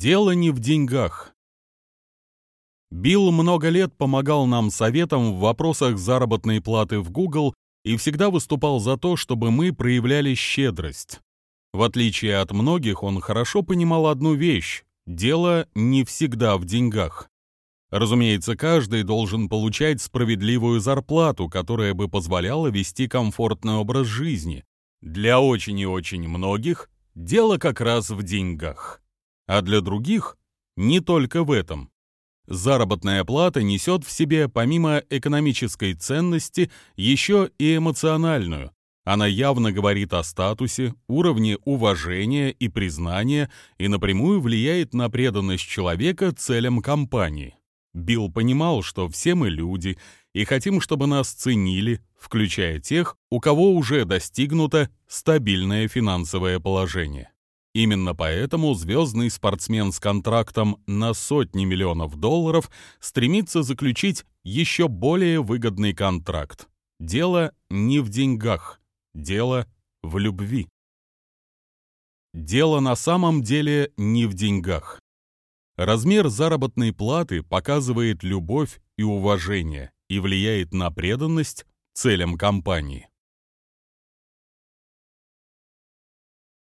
Дело не в деньгах. Билл много лет помогал нам советом в вопросах заработной платы в Google и всегда выступал за то, чтобы мы проявляли щедрость. В отличие от многих, он хорошо понимал одну вещь – дело не всегда в деньгах. Разумеется, каждый должен получать справедливую зарплату, которая бы позволяла вести комфортный образ жизни. Для очень и очень многих дело как раз в деньгах. А для других не только в этом. Заработная плата несет в себе, помимо экономической ценности, еще и эмоциональную. Она явно говорит о статусе, уровне уважения и признания и напрямую влияет на преданность человека целям компании. Билл понимал, что все мы люди и хотим, чтобы нас ценили, включая тех, у кого уже достигнуто стабильное финансовое положение. Именно поэтому звездный спортсмен с контрактом на сотни миллионов долларов стремится заключить еще более выгодный контракт. Дело не в деньгах, дело в любви. Дело на самом деле не в деньгах. Размер заработной платы показывает любовь и уважение и влияет на преданность целям компании.